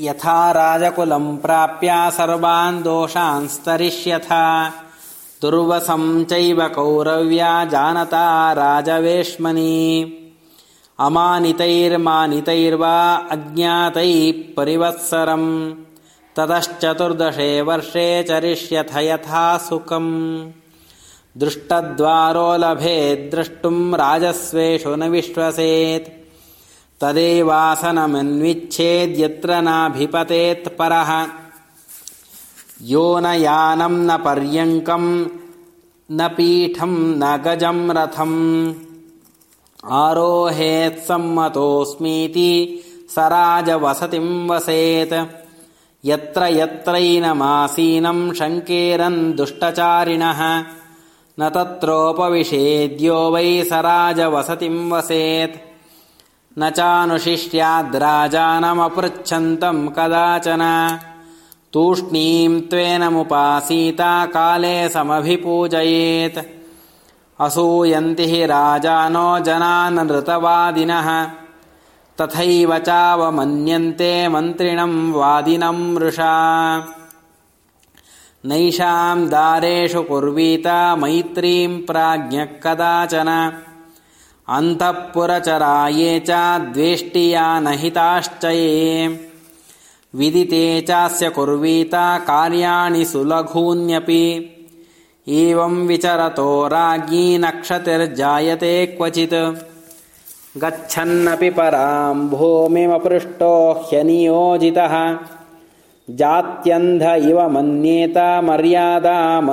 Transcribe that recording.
यथा राजकुलम् प्राप्य सर्वान् दोषांस्तरिष्यथ। दुर्वसं चैव कौरव्या जानता राजवेश्मनि। अमानितैर्मानितैर्वा अज्ञातैः परिवत्सरम्। ततश्चतुर्दशे वर्षे चरिष्यथ यथा सुखम्। दृष्टद्वारो लभेद्द्रष्टुम् राजस्वेषु न विश्वसेत् तदेवासनमन्विच्छेद्यत्र नाभिपतेत्परः यो न यानम् न पर्यङ्कम् न पीठम् न गजम् रथम्। आरोहेत्सम्मतोऽस्मीति स राजवसतिम् वसेत्। यत्र यत्रैनमासीनम् शङ्केरन् दुष्टचारिणः। न तत्रोपविशेद्यो वै स राजवसतिम् वसेत् न चानुशिष्याद्राजानमपृच्छन्तम् कदाचन। तूष्णीम् त्वेनमुपासीता काले समभिपूजयेत्। असूयन्ति हि राजानो जनान् नृतवादिनः। तथैव चावमन्यन्ते मन्त्रिणम् वादिनम् मृषा नैषाम् दारेषु कुर्वीता मैत्रीम् प्राज्ञः कदाचन अन्तःपुरचरा ये च द्वेष्टिया नहिताश्च ये विदिते चास्य कुर्वीता कार्याणि सुलघून्यपि। एवम् विचरतो राज्ञी नक्षतिर्जायते क्वचित्। गच्छन्नपि पराम् भूमिमपृष्टो ह्यनियोजितः। जात्यन्ध इव मन्येत मर्यादामनुचिन्तयन्